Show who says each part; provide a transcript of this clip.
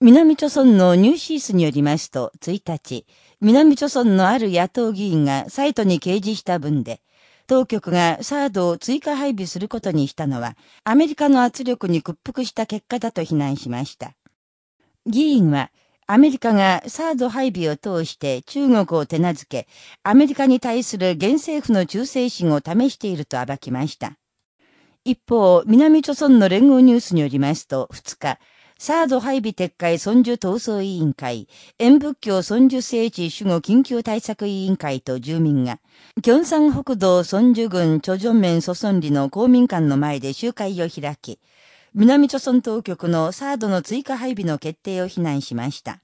Speaker 1: 南朝村のニューシースによりますと、1日、南朝村のある野党議員がサイトに掲示した文で、当局がサードを追加配備することにしたのは、アメリカの圧力に屈服した結果だと非難しました。議員は、アメリカがサード配備を通して中国を手なずけ、アメリカに対する現政府の忠誠心を試していると暴きました。一方、南朝村の連合ニュースによりますと、2日、サード配備撤回尊重闘争委員会、縁仏教尊重聖地守護緊急対策委員会と住民が、京山北道尊重郡チョジョンメンソソンリの公民館の前で集会を開き、南朝村当局のサードの追加配備の決定を非難しました。